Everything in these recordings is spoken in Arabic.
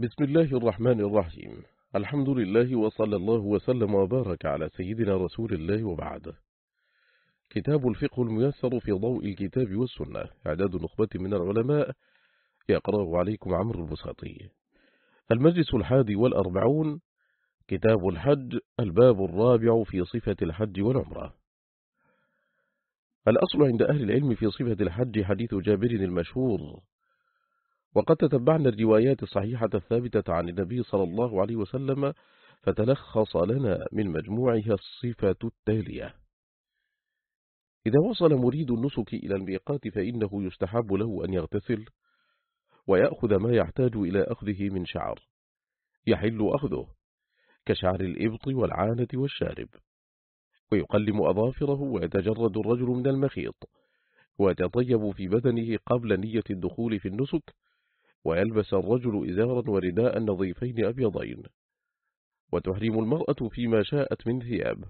بسم الله الرحمن الرحيم. الحمد لله وصلى الله وسلم وبارك على سيدنا رسول الله وبعد. كتاب الفقه الميسر في ضوء الكتاب والسنة. إعداد نخبة من العلماء. يقرأ عليكم عمرو البساطي. المجلس الحادي والأربعون. كتاب الحج. الباب الرابع في صفة الحج والعمرة. الأصل عند أهل العلم في صفة الحج حديث جابر المشهور. وقد تتبعنا الروايات الصحيحة الثابتة عن النبي صلى الله عليه وسلم فتلخص لنا من مجموعها الصفة التالية. إذا وصل مريد النسك إلى الميقات فإنه يستحب له أن يغتسل ويأخذ ما يحتاج إلى أخذه من شعر. يحل أخذه كشعر الإبط والعانة والشارب. ويقلم أظافره ويتجرد الرجل من المخيط ويتطيب في بدنه قبل نية الدخول في النسك ويلبس الرجل إزارا ورداء نظيفين أبيضين. وتحرم المرأة فيما شاءت من ثياب.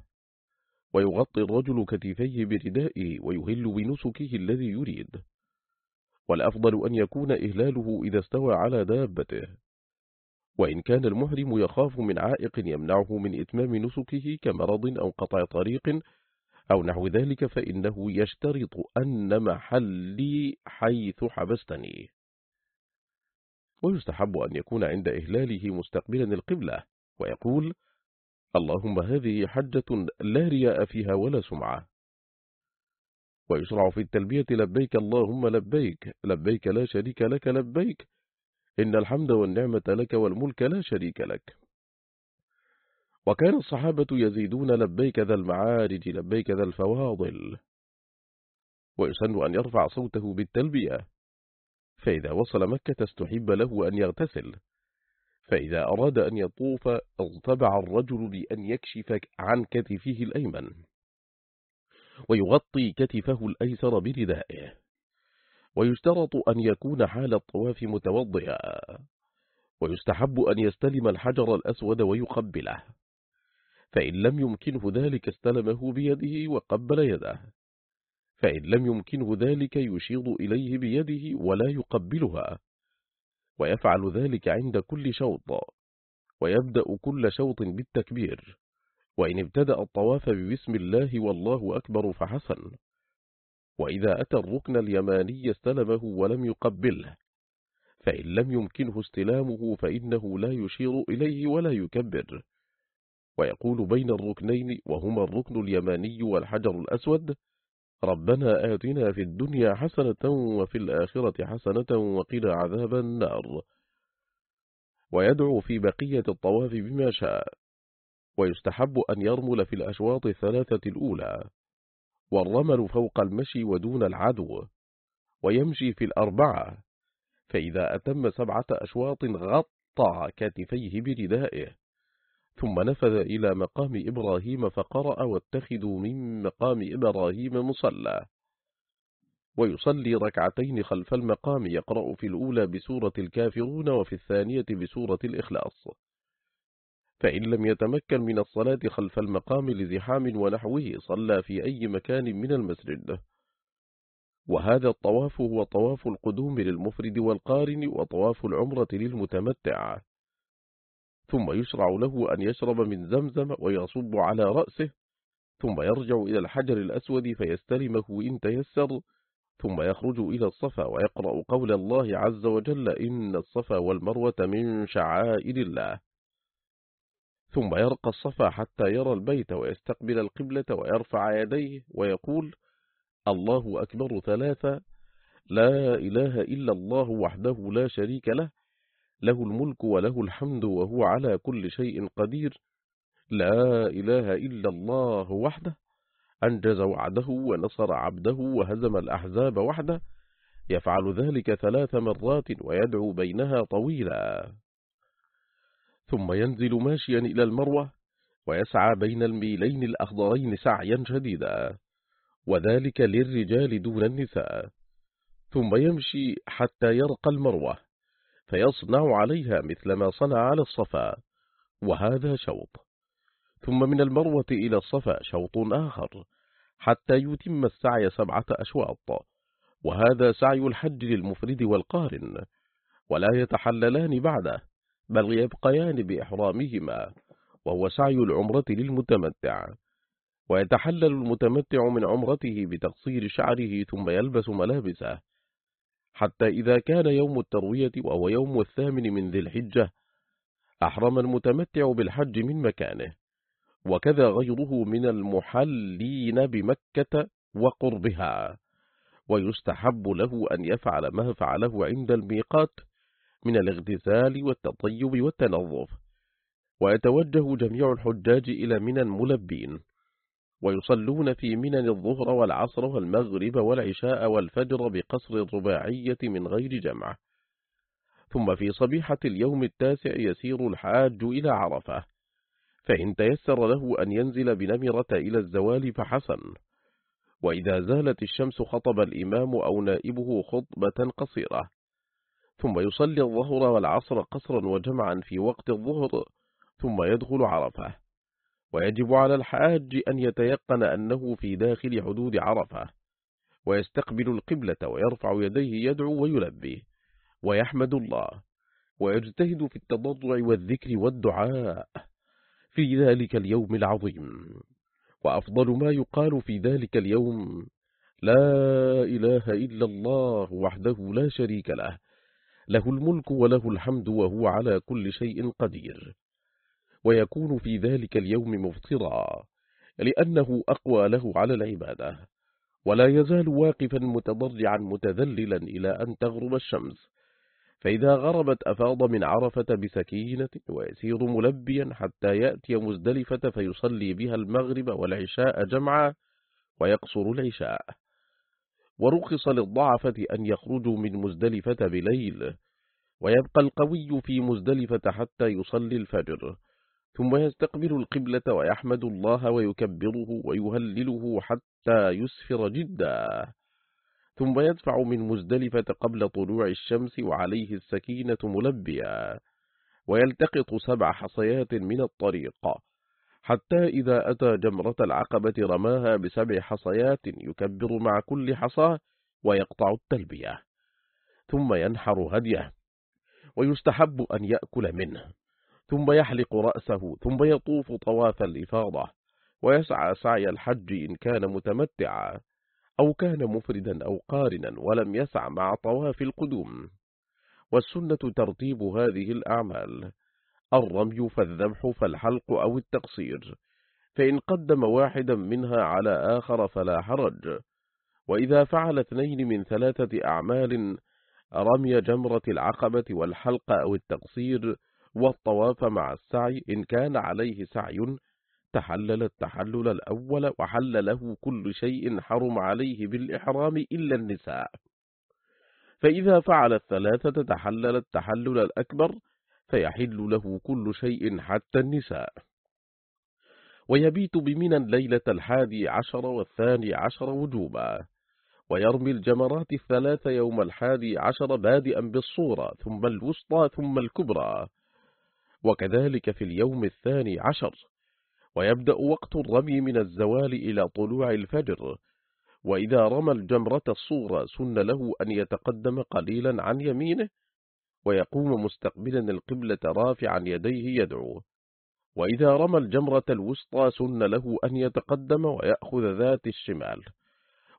ويغطي الرجل كتفيه بردائه ويهل بنسكه الذي يريد. والأفضل أن يكون إهلاله إذا استوى على دابته. وإن كان المحرم يخاف من عائق يمنعه من إتمام نسكه كمرض أو قطع طريق أو نحو ذلك فإنه يشترط أن محلي حيث حبستني. ويستحب أن يكون عند إهلاله مستقبلا القبلة ويقول اللهم هذه حجة لا رياء فيها ولا سمعة. ويشرع في التلبية لبيك اللهم لبيك لبيك لا شريك لك لبيك إن الحمد والنعمة لك والملك لا شريك لك. وكان الصحابة يزيدون لبيك ذا المعارج لبيك ذا الفواضل. ويسن أن يرفع صوته بالتلبية فإذا وصل مكة استحب له أن يغتسل. فإذا أراد أن يطوف اغتبع الرجل بأن يكشف عن كتفه الأيمن ويغطي كتفه الأيسر بردائه ويشترط أن يكون حال الطواف متوضئا ويستحب أن يستلم الحجر الأسود ويقبله. فإن لم يمكنه ذلك استلمه بيده وقبل يده. فإن لم يمكنه ذلك يشير إليه بيده ولا يقبلها ويفعل ذلك عند كل شوط ويبدأ كل شوط بالتكبير وإن ابتدأ الطواف ببسم الله والله أكبر فحسن وإذا أتى الركن اليماني استلمه ولم يقبله فإن لم يمكنه استلامه فإنه لا يشير إليه ولا يكبر ويقول بين الركنين وهما الركن اليماني والحجر الأسود ربنا آتنا في الدنيا حسنة وفي الآخرة حسنة وقنا عذاب النار. ويدعو في بقية الطواف بما شاء. ويستحب أن يرمل في الأشواط الثلاثة الأولى. والرمل فوق المشي ودون العدو. ويمشي في الأربعة. فإذا أتم سبعة أشواط غطى كتفيه بردائه. ثم نفذ إلى مقام إبراهيم فقرأ واتخذوا من مقام إبراهيم مصلى. ويصلي ركعتين خلف المقام يقرأ في الأولى بسورة الكافرون وفي الثانية بسورة الإخلاص. فإن لم يتمكن من الصلاة خلف المقام لزحام ونحوه صلى في أي مكان من المسجد. وهذا الطواف هو طواف القدوم للمفرد والقارن وطواف العمرة للمتمتع. ثم يشرع له أن يشرب من زمزم ويصب على رأسه ثم يرجع إلى الحجر الأسود فيستلمه إن تيسر ثم يخرج إلى الصفا ويقرأ قول الله عز وجل إن الصفا والمروة من شعائر الله. ثم يرقى الصفا حتى يرى البيت ويستقبل القبلة ويرفع يديه ويقول الله أكبر ثلاثة لا إله إلا الله وحده لا شريك له له الملك وله الحمد وهو على كل شيء قدير. لا إله إلا الله وحده. أنجز وعده ونصر عبده وهزم الأحزاب وحده. يفعل ذلك ثلاث مرات ويدعو بينها طويلا. ثم ينزل ماشيا إلى المروة ويسعى بين الميلين الأخضرين سعيا شديدا. وذلك للرجال دون النساء. ثم يمشي حتى يرقى المروة. فيصنع عليها مثل ما صنع على الصفا وهذا شوط. ثم من المروة إلى الصفا شوط آخر حتى يتم السعي سبعة أشواط وهذا سعي الحج للمفرد والقارن ولا يتحللان بعده بل يبقيان بإحرامهما وهو سعي العمرة للمتمتع. ويتحلل المتمتع من عمرته بتقصير شعره ثم يلبس ملابسه. حتى إذا كان يوم التروية وهو يوم الثامن من ذي الحجة أحرم المتمتع بالحج من مكانه وكذا غيره من المحلين بمكة وقربها ويستحب له أن يفعل ما فعله عند الميقات من الاغتسال والتطيب والتنظف ويتوجه جميع الحجاج إلى منى ملبين ويصلون في منن الظهر والعصر والمغرب والعشاء والفجر بقصر الرباعية من غير جمع. ثم في صبيحة اليوم التاسع يسير الحاج إلى عرفة. فإن تيسر له أن ينزل بنمرة إلى الزوال فحسن. وإذا زالت الشمس خطب الإمام أو نائبه خطبة قصيرة. ثم يصلي الظهر والعصر قصرا وجمعا في وقت الظهر. ثم يدخل عرفة. ويجب على الحاج أن يتيقن أنه في داخل حدود عرفة ويستقبل القبلة ويرفع يديه يدعو ويلبي ويحمد الله ويجتهد في التضرع والذكر والدعاء في ذلك اليوم العظيم. وأفضل ما يقال في ذلك اليوم لا إله إلا الله وحده لا شريك له له الملك وله الحمد وهو على كل شيء قدير. ويكون في ذلك اليوم مفطرا لأنه أقوى له على العبادة. ولا يزال واقفا متضرعا متذللا إلى أن تغرب الشمس. فإذا غربت أفاض من عرفة بسكينة ويسير ملبيا حتى يأتي مزدلفة فيصلي بها المغرب والعشاء جمعا ويقصر العشاء. ورخص للضعفة أن يخرجوا من مزدلفة بليل ويبقى القوي في مزدلفة حتى يصلي الفجر. ثم يستقبل القبلة ويحمد الله ويكبره ويهلله حتى يسفر جدا. ثم يدفع من مزدلفة قبل طلوع الشمس وعليه السكينة ملبيا. ويلتقط سبع حصيات من الطريق. حتى إذا أتى جمرة العقبة رماها بسبع حصيات يكبر مع كل حصى ويقطع التلبية. ثم ينحر هديه. ويستحب أن يأكل منه. ثم يحلق رأسه ثم يطوف طواف الإفاضة ويسعى سعي الحج إن كان متمتعا أو كان مفردا أو قارنا ولم يسع مع طواف القدوم. والسنة ترتيب هذه الأعمال الرمي فالذبح فالحلق أو التقصير فإن قدم واحدا منها على آخر فلا حرج. وإذا فعل اثنين من ثلاثة أعمال رمي جمرة العقبة والحلق أو التقصير والطواف مع السعي إن كان عليه سعي تحلل التحلل الأول وحل له كل شيء حرم عليه بالإحرام إلا النساء. فإذا فعل الثلاثة تحلل التحلل الأكبر فيحل له كل شيء حتى النساء. ويبيت بمنا ليلة الحادي عشر والثاني عشر وجوبا. ويرمي الجمرات الثلاث يوم الحادي عشر بادئا بالصورة ثم الوسطى ثم الكبرى. وكذلك في اليوم الثاني عشر. ويبدأ وقت الرمي من الزوال إلى طلوع الفجر. وإذا رمى الجمرة الصورة سن له أن يتقدم قليلا عن يمينه ويقوم مستقبلا القبلة رافعا يديه يدعو. وإذا رمى الجمرة الوسطى سن له أن يتقدم ويأخذ ذات الشمال.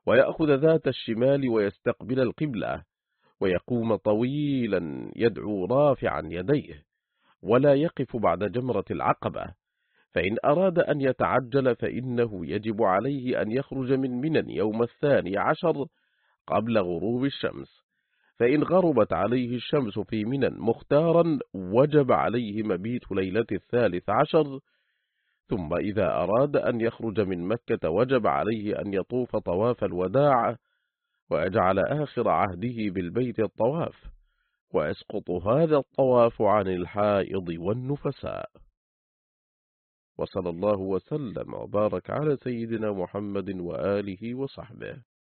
ويأخذ ذات الشمال ويستقبل القبلة. ويقوم طويلا يدعو رافعا يديه. ولا يقف بعد جمرة العقبة. فإن أراد أن يتعجل فإنه يجب عليه أن يخرج من منن يوم الثاني عشر قبل غروب الشمس. فإن غربت عليه الشمس في منن مختارا وجب عليه مبيت ليلة الثالث عشر. ثم إذا أراد أن يخرج من مكة وجب عليه أن يطوف طواف الوداع ويجعل آخر عهده بالبيت الطواف. ويسقط هذا الطواف عن الحائض والنفساء. وصلى الله وسلم وبارك على سيدنا محمد وآله وصحبه.